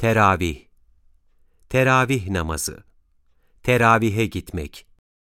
Teravih. Teravih namazı. Teravihe gitmek.